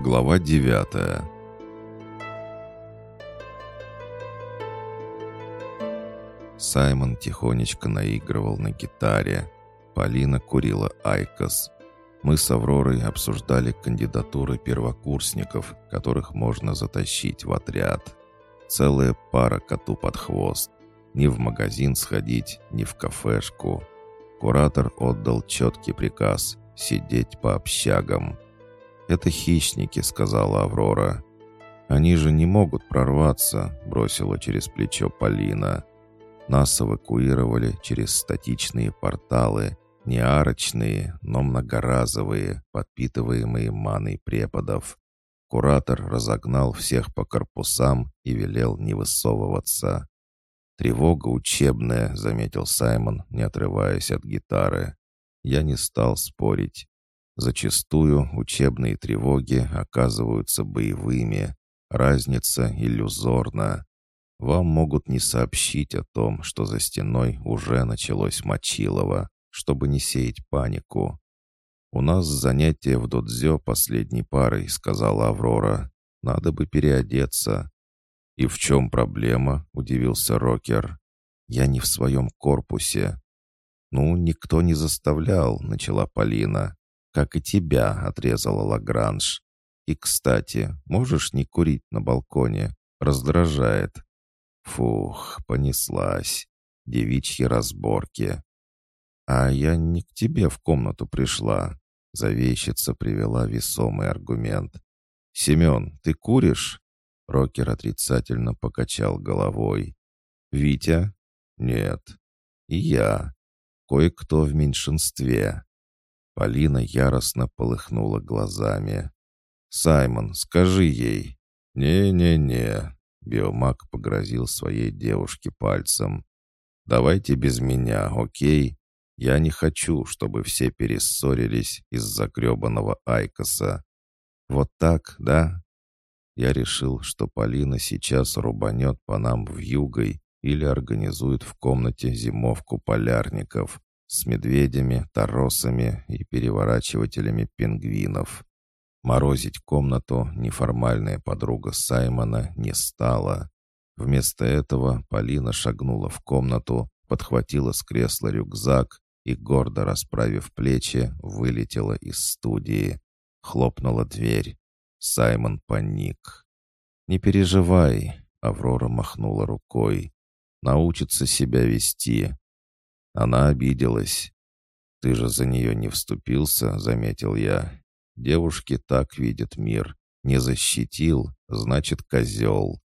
Глава девятая Саймон тихонечко наигрывал на гитаре. Полина курила айкос. Мы с Авророй обсуждали кандидатуры первокурсников, которых можно затащить в отряд. Целая пара коту под хвост. Ни в магазин сходить, ни в кафешку. Куратор отдал четкий приказ — сидеть по общагам. «Это хищники», — сказала Аврора. «Они же не могут прорваться», — бросила через плечо Полина. Нас эвакуировали через статичные порталы, не арочные, но многоразовые, подпитываемые маной преподов. Куратор разогнал всех по корпусам и велел не высовываться. «Тревога учебная», — заметил Саймон, не отрываясь от гитары. Я не стал спорить. Зачастую учебные тревоги оказываются боевыми. Разница иллюзорна. Вам могут не сообщить о том, что за стеной уже началось Мочилово, чтобы не сеять панику. «У нас занятие в додзё последней парой», — сказала Аврора. «Надо бы переодеться». «И в чем проблема?» — удивился Рокер. «Я не в своем корпусе». «Ну, никто не заставлял», — начала Полина. «Как и тебя», — отрезала Лагранж. «И, кстати, можешь не курить на балконе? Раздражает». Фух, понеслась. Девичьи разборки. А я не к тебе в комнату пришла. Завещица привела весомый аргумент. «Семен, ты куришь?» Рокер отрицательно покачал головой. «Витя?» «Нет». «И я. Кое-кто в меньшинстве». Полина яростно полыхнула глазами. «Саймон, скажи ей». «Не-не-не», Биомаг погрозил своей девушке пальцем. «Давайте без меня, окей? Я не хочу, чтобы все перессорились из-за гребаного Айкоса. Вот так, да?» Я решил, что Полина сейчас рубанет по нам в югой или организует в комнате зимовку полярников с медведями, торосами и переворачивателями пингвинов. Морозить комнату неформальная подруга Саймона не стала. Вместо этого Полина шагнула в комнату, подхватила с кресла рюкзак и, гордо расправив плечи, вылетела из студии. Хлопнула дверь. Саймон паник. «Не переживай», — Аврора махнула рукой. «Научится себя вести». Она обиделась. «Ты же за нее не вступился», — заметил я. Девушки так видят мир. Не защитил, значит, козел.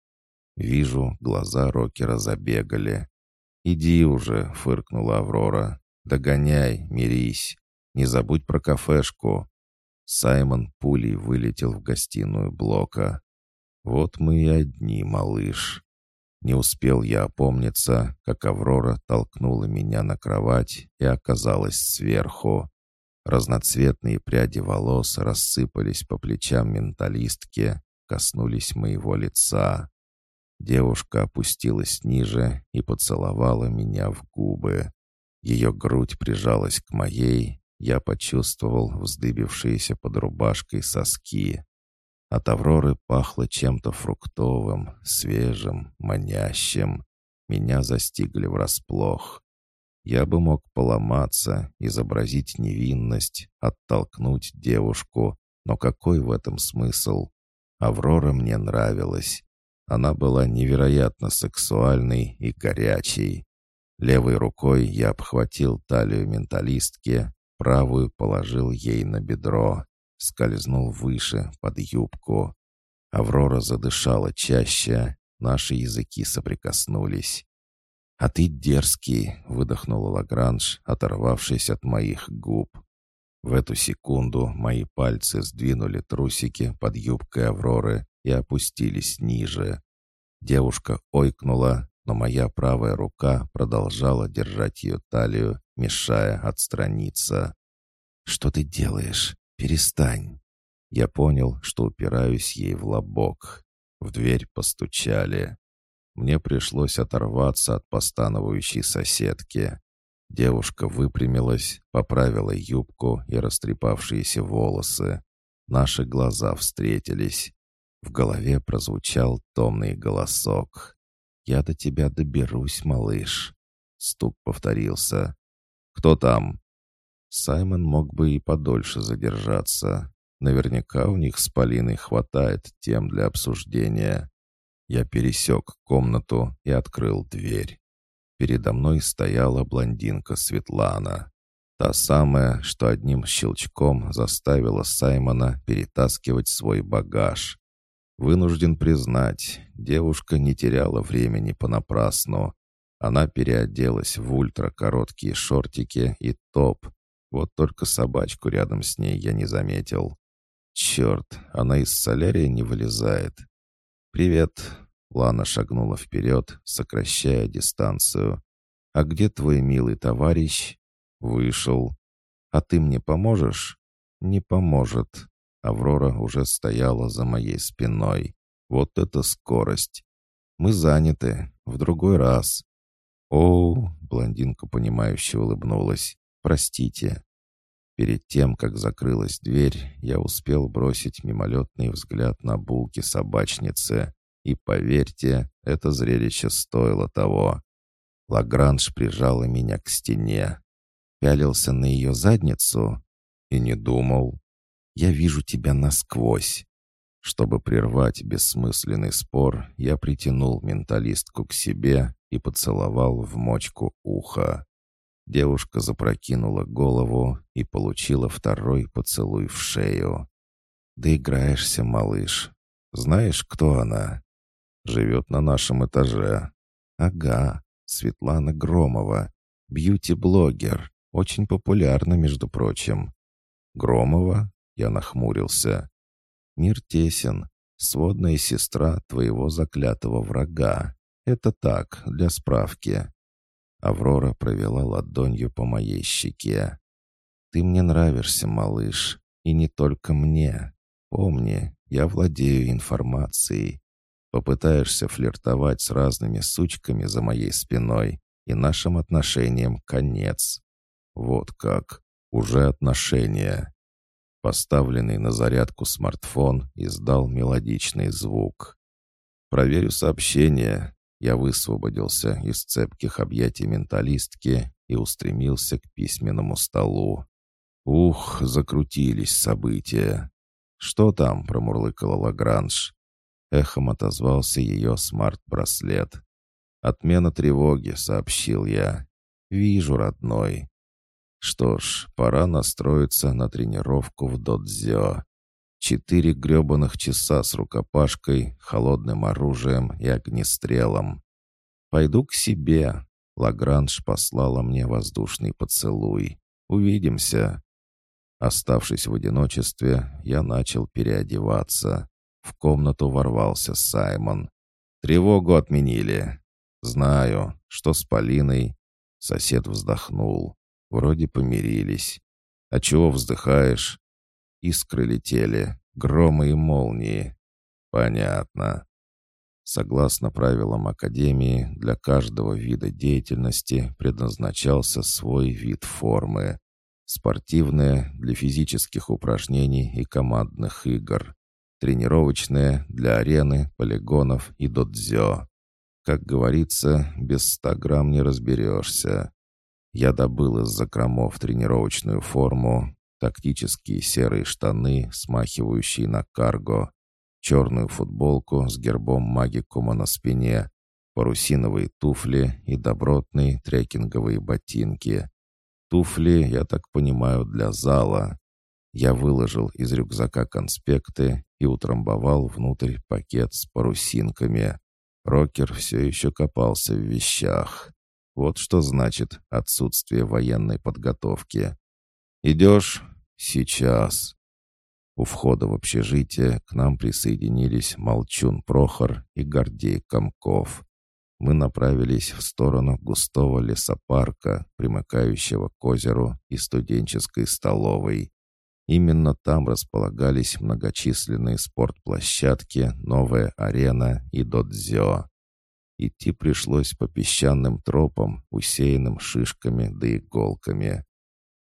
Вижу, глаза Рокера забегали. «Иди уже», — фыркнула Аврора. «Догоняй, мирись. Не забудь про кафешку». Саймон пулей вылетел в гостиную блока. «Вот мы и одни, малыш». Не успел я опомниться, как Аврора толкнула меня на кровать и оказалась сверху. Разноцветные пряди волос рассыпались по плечам менталистки, коснулись моего лица. Девушка опустилась ниже и поцеловала меня в губы. Ее грудь прижалась к моей, я почувствовал вздыбившиеся под рубашкой соски. От Авроры пахло чем-то фруктовым, свежим, манящим. Меня застигли врасплох. Я бы мог поломаться, изобразить невинность, оттолкнуть девушку, но какой в этом смысл? Аврора мне нравилась. Она была невероятно сексуальной и горячей. Левой рукой я обхватил талию менталистки, правую положил ей на бедро, скользнул выше, под юбку. Аврора задышала чаще, наши языки соприкоснулись. «А ты дерзкий», — выдохнула Лагранж, оторвавшись от моих губ. В эту секунду мои пальцы сдвинули трусики под юбкой Авроры и опустились ниже. Девушка ойкнула, но моя правая рука продолжала держать ее талию, мешая отстраниться. «Что ты делаешь? Перестань!» Я понял, что упираюсь ей в лобок. В дверь постучали. Мне пришлось оторваться от постановающей соседки. Девушка выпрямилась, поправила юбку и растрепавшиеся волосы. Наши глаза встретились. В голове прозвучал томный голосок. «Я до тебя доберусь, малыш». Стук повторился. «Кто там?» Саймон мог бы и подольше задержаться. Наверняка у них с Полиной хватает тем для обсуждения. Я пересек комнату и открыл дверь. Передо мной стояла блондинка Светлана. Та самая, что одним щелчком заставила Саймона перетаскивать свой багаж. Вынужден признать, девушка не теряла времени понапрасну. Она переоделась в ультракороткие шортики и топ. Вот только собачку рядом с ней я не заметил. Черт, она из солярия не вылезает. «Привет!» — Лана шагнула вперед, сокращая дистанцию. «А где твой милый товарищ?» «Вышел. А ты мне поможешь?» «Не поможет. Аврора уже стояла за моей спиной. Вот это скорость! Мы заняты. В другой раз. О, блондинка понимающе улыбнулась. Простите. Перед тем, как закрылась дверь, я успел бросить мимолетный взгляд на булки собачницы. И поверьте, это зрелище стоило того. Лагранж прижала меня к стене. Пялился на ее задницу и не думал. Я вижу тебя насквозь. Чтобы прервать бессмысленный спор, я притянул менталистку к себе и поцеловал в мочку уха. Девушка запрокинула голову и получила второй поцелуй в шею. «Доиграешься, малыш. Знаешь, кто она?» «Живет на нашем этаже». «Ага, Светлана Громова. Бьюти-блогер. Очень популярна, между прочим». «Громова? Я нахмурился. «Мир тесен. Сводная сестра твоего заклятого врага. Это так, для справки». Аврора провела ладонью по моей щеке. «Ты мне нравишься, малыш, и не только мне. Помни, я владею информацией. Попытаешься флиртовать с разными сучками за моей спиной, и нашим отношениям конец. Вот как. Уже отношения. Поставленный на зарядку смартфон издал мелодичный звук. «Проверю сообщение». Я высвободился из цепких объятий менталистки и устремился к письменному столу. Ух, закрутились события. «Что там?» — промурлыкала Лагранж. Эхом отозвался ее смарт-браслет. «Отмена тревоги», — сообщил я. «Вижу, родной. Что ж, пора настроиться на тренировку в додзё. Четыре гребаных часа с рукопашкой, холодным оружием и огнестрелом. «Пойду к себе», — Лагранж послала мне воздушный поцелуй. «Увидимся». Оставшись в одиночестве, я начал переодеваться. В комнату ворвался Саймон. «Тревогу отменили». «Знаю, что с Полиной». Сосед вздохнул. Вроде помирились. А чего вздыхаешь? Искры летели, громы и молнии. Понятно. Согласно правилам Академии, для каждого вида деятельности предназначался свой вид формы. Спортивная для физических упражнений и командных игр. Тренировочная для арены, полигонов и додзё. Как говорится, без ста грамм не разберешься. Я добыл из закромов тренировочную форму, тактические серые штаны, смахивающие на карго, черную футболку с гербом магикума на спине, парусиновые туфли и добротные трекинговые ботинки. Туфли, я так понимаю, для зала. Я выложил из рюкзака конспекты и утрамбовал внутрь пакет с парусинками. Рокер все еще копался в вещах. Вот что значит отсутствие военной подготовки. «Идешь?» «Сейчас». У входа в общежитие к нам присоединились Молчун Прохор и Гордей Комков. Мы направились в сторону густого лесопарка, примыкающего к озеру и студенческой столовой. Именно там располагались многочисленные спортплощадки, новая арена и додзё. Идти пришлось по песчаным тропам, усеянным шишками да иголками.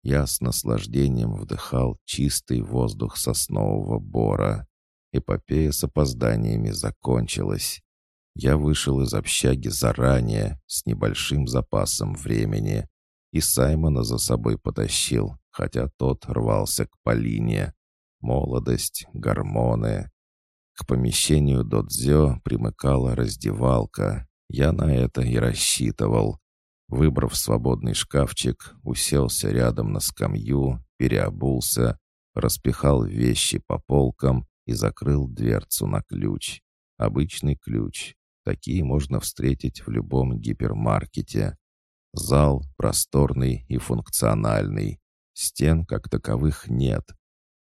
Я с наслаждением вдыхал чистый воздух соснового бора. Эпопея с опозданиями закончилась. Я вышел из общаги заранее, с небольшим запасом времени, и Саймона за собой потащил, хотя тот рвался к Полине. Молодость, гормоны. К помещению додзё примыкала раздевалка. Я на это и рассчитывал. Выбрав свободный шкафчик, уселся рядом на скамью, переобулся, распихал вещи по полкам и закрыл дверцу на ключ. Обычный ключ. Такие можно встретить в любом гипермаркете. Зал просторный и функциональный. Стен как таковых нет.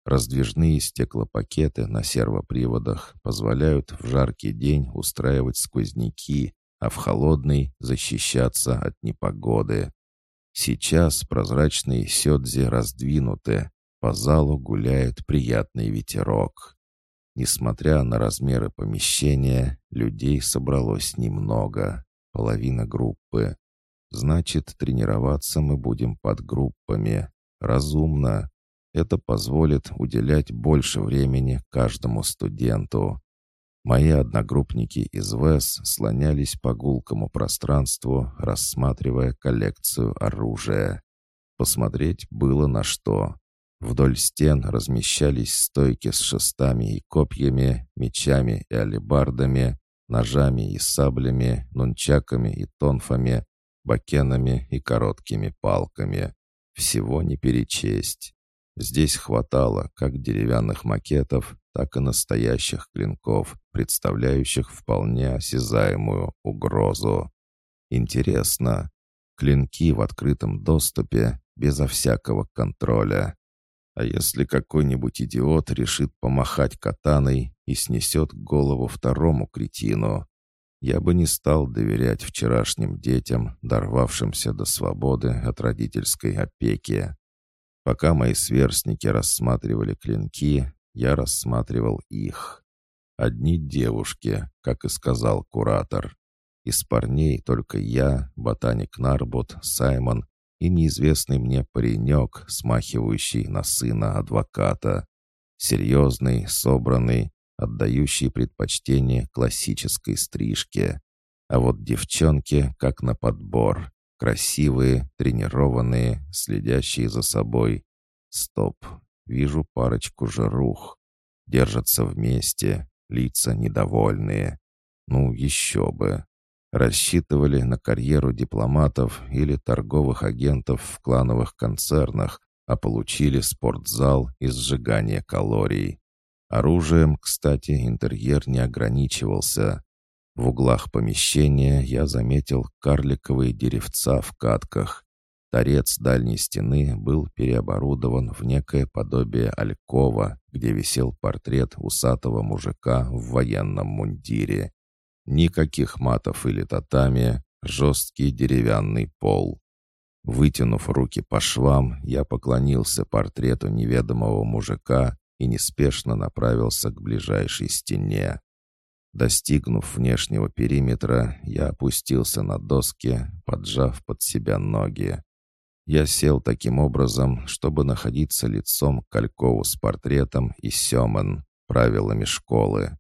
Раздвижные стеклопакеты на сервоприводах позволяют в жаркий день устраивать сквозняки, а в холодный защищаться от непогоды. Сейчас прозрачные сёдзи раздвинуты, по залу гуляет приятный ветерок. Несмотря на размеры помещения, людей собралось немного, половина группы. Значит, тренироваться мы будем под группами. Разумно. Это позволит уделять больше времени каждому студенту. Мои одногруппники из ВЭС слонялись по гулкому пространству, рассматривая коллекцию оружия. Посмотреть было на что. Вдоль стен размещались стойки с шестами и копьями, мечами и алебардами, ножами и саблями, нунчаками и тонфами, бакенами и короткими палками. Всего не перечесть. Здесь хватало как деревянных макетов, так и настоящих клинков, представляющих вполне осязаемую угрозу. Интересно, клинки в открытом доступе, безо всякого контроля. А если какой-нибудь идиот решит помахать катаной и снесет голову второму кретину? Я бы не стал доверять вчерашним детям, дорвавшимся до свободы от родительской опеки. Пока мои сверстники рассматривали клинки, я рассматривал их. Одни девушки, как и сказал куратор. Из парней только я, ботаник Нарбот, Саймон и неизвестный мне паренек, смахивающий на сына адвоката. Серьезный, собранный, отдающий предпочтение классической стрижке. А вот девчонки как на подбор. Красивые, тренированные, следящие за собой. Стоп. Вижу парочку жирух. Держатся вместе, лица недовольные. Ну, еще бы рассчитывали на карьеру дипломатов или торговых агентов в клановых концернах, а получили спортзал и сжигание калорий. Оружием, кстати, интерьер не ограничивался. В углах помещения я заметил карликовые деревца в катках. Торец дальней стены был переоборудован в некое подобие алькова, где висел портрет усатого мужика в военном мундире. Никаких матов или татами, жесткий деревянный пол. Вытянув руки по швам, я поклонился портрету неведомого мужика и неспешно направился к ближайшей стене. Достигнув внешнего периметра, я опустился на доски, поджав под себя ноги. Я сел таким образом, чтобы находиться лицом к Калькову с портретом и Семен, правилами школы.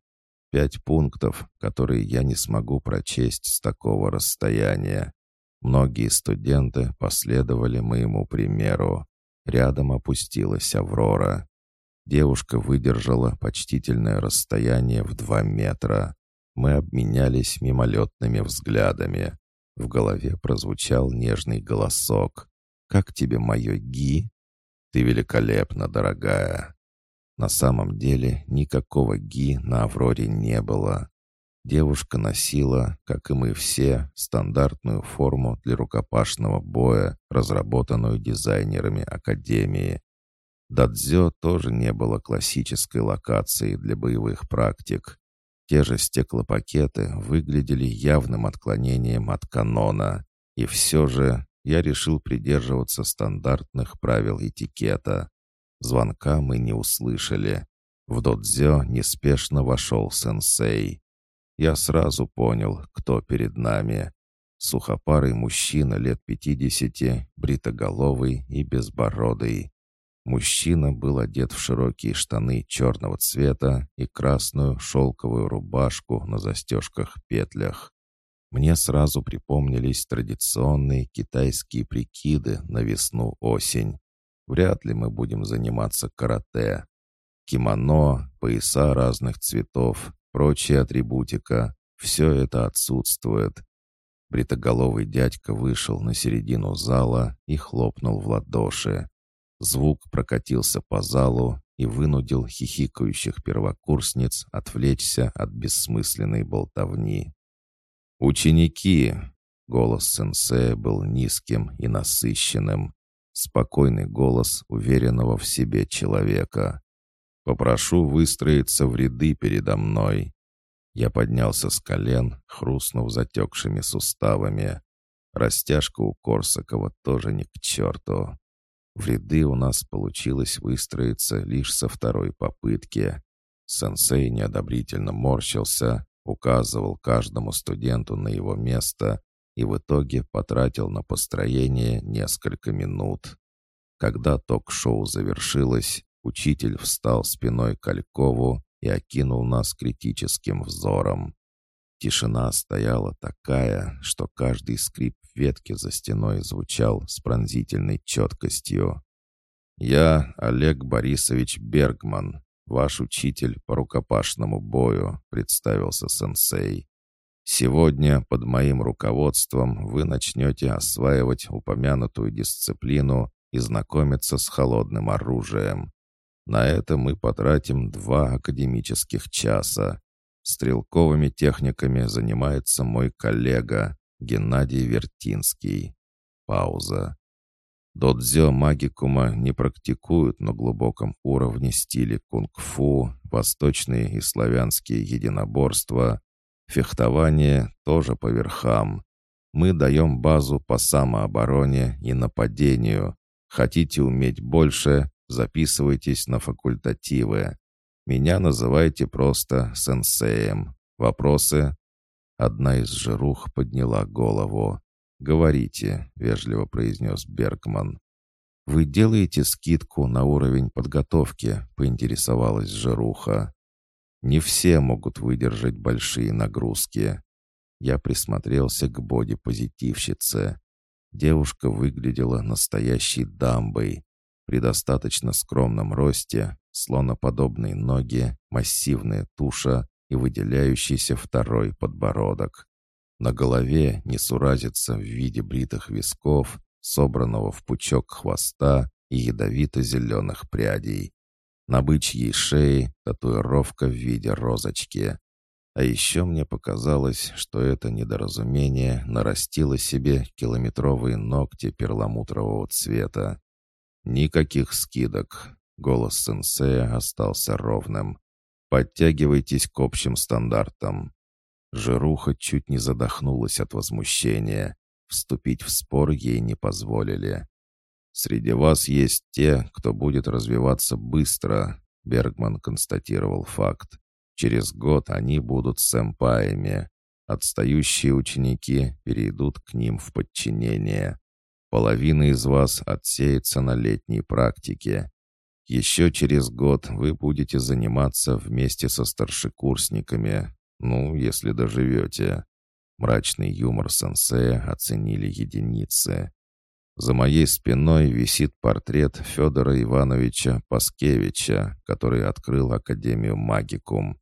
Пять пунктов, которые я не смогу прочесть с такого расстояния. Многие студенты последовали моему примеру. Рядом опустилась Аврора. Девушка выдержала почтительное расстояние в два метра. Мы обменялись мимолетными взглядами. В голове прозвучал нежный голосок. «Как тебе мое Ги?» «Ты великолепна, дорогая!» На самом деле никакого ги на «Авроре» не было. Девушка носила, как и мы все, стандартную форму для рукопашного боя, разработанную дизайнерами Академии. Дадзё тоже не было классической локацией для боевых практик. Те же стеклопакеты выглядели явным отклонением от канона. И все же я решил придерживаться стандартных правил этикета. Звонка мы не услышали. В додзё неспешно вошел сенсей. Я сразу понял, кто перед нами. Сухопарый мужчина лет пятидесяти, бритоголовый и безбородый. Мужчина был одет в широкие штаны черного цвета и красную шелковую рубашку на застежках-петлях. Мне сразу припомнились традиционные китайские прикиды на весну-осень. Вряд ли мы будем заниматься карате. Кимоно, пояса разных цветов, прочая атрибутика — все это отсутствует. Бритоголовый дядька вышел на середину зала и хлопнул в ладоши. Звук прокатился по залу и вынудил хихикающих первокурсниц отвлечься от бессмысленной болтовни. «Ученики!» — голос сенсея был низким и насыщенным. Спокойный голос уверенного в себе человека. «Попрошу выстроиться в ряды передо мной». Я поднялся с колен, хрустнув затекшими суставами. Растяжка у Корсакова тоже не к черту. В ряды у нас получилось выстроиться лишь со второй попытки. Сенсей неодобрительно морщился, указывал каждому студенту на его место и в итоге потратил на построение несколько минут. Когда ток-шоу завершилось, учитель встал спиной к Алькову и окинул нас критическим взором. Тишина стояла такая, что каждый скрип ветки за стеной звучал с пронзительной четкостью. «Я Олег Борисович Бергман, ваш учитель по рукопашному бою», — представился сенсей. «Сегодня под моим руководством вы начнете осваивать упомянутую дисциплину и знакомиться с холодным оружием. На это мы потратим два академических часа. Стрелковыми техниками занимается мой коллега Геннадий Вертинский. Пауза. Додзё магикума не практикуют на глубоком уровне стили кунг-фу, восточные и славянские единоборства. Фехтование тоже по верхам. Мы даем базу по самообороне и нападению. Хотите уметь больше, записывайтесь на факультативы. Меня называйте просто сенсеем. Вопросы?» Одна из жирух подняла голову. «Говорите», — вежливо произнес Бергман. «Вы делаете скидку на уровень подготовки?» — поинтересовалась жируха. «Не все могут выдержать большие нагрузки». Я присмотрелся к боди-позитивщице. Девушка выглядела настоящей дамбой. При достаточно скромном росте, слоноподобные ноги, массивная туша и выделяющийся второй подбородок. На голове несуразица в виде бритых висков, собранного в пучок хвоста и ядовито-зеленых прядей. На бычьей шее татуировка в виде розочки. А еще мне показалось, что это недоразумение нарастило себе километровые ногти перламутрового цвета. «Никаких скидок». Голос сенсея остался ровным. «Подтягивайтесь к общим стандартам». Жируха чуть не задохнулась от возмущения. Вступить в спор ей не позволили. «Среди вас есть те, кто будет развиваться быстро», — Бергман констатировал факт. «Через год они будут сэмпаями. Отстающие ученики перейдут к ним в подчинение. Половина из вас отсеется на летней практике. Еще через год вы будете заниматься вместе со старшекурсниками, ну, если доживете. Мрачный юмор сенсея оценили единицы. За моей спиной висит портрет Федора Ивановича Паскевича, который открыл Академию Магикум.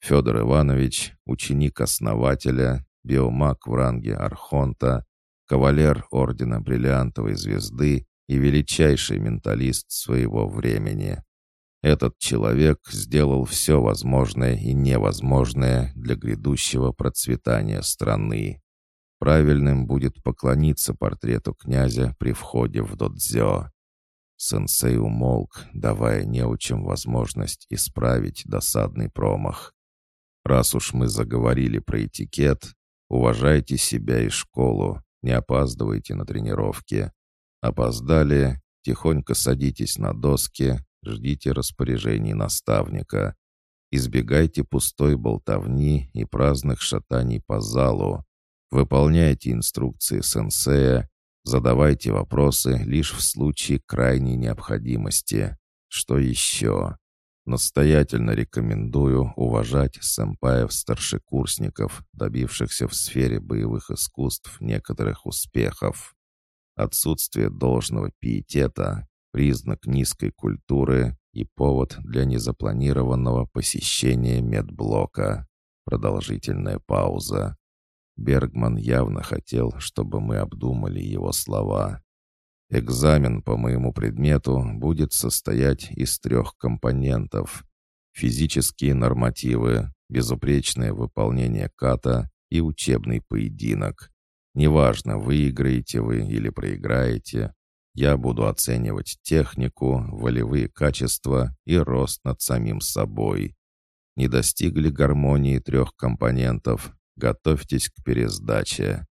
Федор Иванович — ученик основателя, биомаг в ранге Архонта, кавалер Ордена Бриллиантовой Звезды и величайший менталист своего времени. Этот человек сделал все возможное и невозможное для грядущего процветания страны. Правильным будет поклониться портрету князя при входе в додзё. Сенсей умолк, давая неучим возможность исправить досадный промах. Раз уж мы заговорили про этикет, уважайте себя и школу, не опаздывайте на тренировки. Опоздали, тихонько садитесь на доски, ждите распоряжений наставника. Избегайте пустой болтовни и праздных шатаний по залу. Выполняйте инструкции сенсея, задавайте вопросы лишь в случае крайней необходимости. Что еще? Настоятельно рекомендую уважать сэмпаев-старшекурсников, добившихся в сфере боевых искусств некоторых успехов. Отсутствие должного пиетета – признак низкой культуры и повод для незапланированного посещения медблока. Продолжительная пауза. Бергман явно хотел, чтобы мы обдумали его слова. Экзамен по моему предмету будет состоять из трех компонентов. Физические нормативы, безупречное выполнение ката и учебный поединок. Неважно, выиграете вы или проиграете, я буду оценивать технику, волевые качества и рост над самим собой. Не достигли гармонии трех компонентов, готовьтесь к пересдаче.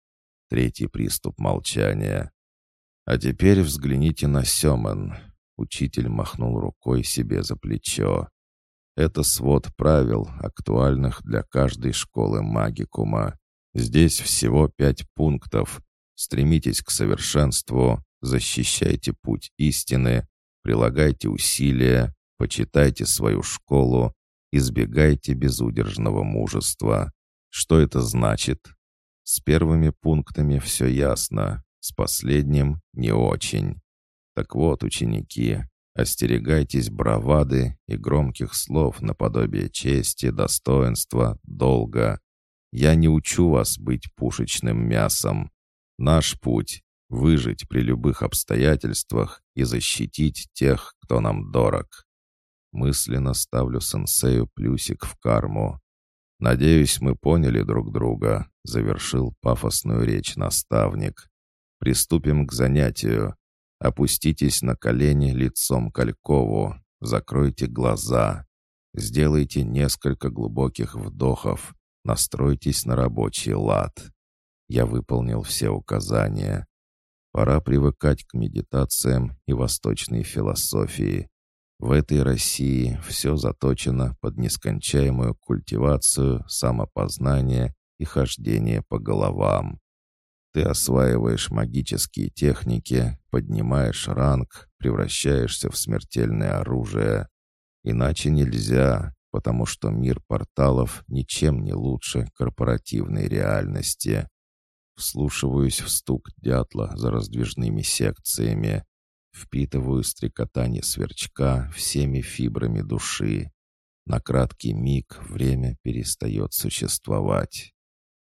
Третий приступ молчания. А теперь взгляните на Семен. Учитель махнул рукой себе за плечо. Это свод правил, актуальных для каждой школы магикума. Здесь всего пять пунктов. Стремитесь к совершенству, защищайте путь истины, прилагайте усилия, почитайте свою школу, избегайте безудержного мужества. Что это значит? С первыми пунктами все ясно, с последним не очень. Так вот, ученики, остерегайтесь бравады и громких слов наподобие чести, достоинства, долга. Я не учу вас быть пушечным мясом. Наш путь выжить при любых обстоятельствах и защитить тех, кто нам дорог. Мысленно ставлю сенсею плюсик в карму. «Надеюсь, мы поняли друг друга», — завершил пафосную речь наставник. «Приступим к занятию. Опуститесь на колени лицом к Алькову, закройте глаза, сделайте несколько глубоких вдохов, настройтесь на рабочий лад». Я выполнил все указания. Пора привыкать к медитациям и восточной философии. В этой России все заточено под нескончаемую культивацию, самопознание и хождение по головам. Ты осваиваешь магические техники, поднимаешь ранг, превращаешься в смертельное оружие. Иначе нельзя, потому что мир порталов ничем не лучше корпоративной реальности. Вслушиваюсь в стук дятла за раздвижными секциями. Впитываю стрекотание сверчка всеми фибрами души. На краткий миг время перестает существовать.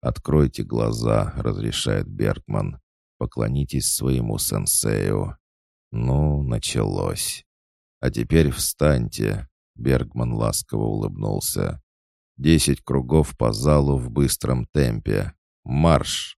«Откройте глаза», — разрешает Бергман. «Поклонитесь своему сенсею». Ну, началось. «А теперь встаньте», — Бергман ласково улыбнулся. «Десять кругов по залу в быстром темпе. Марш!»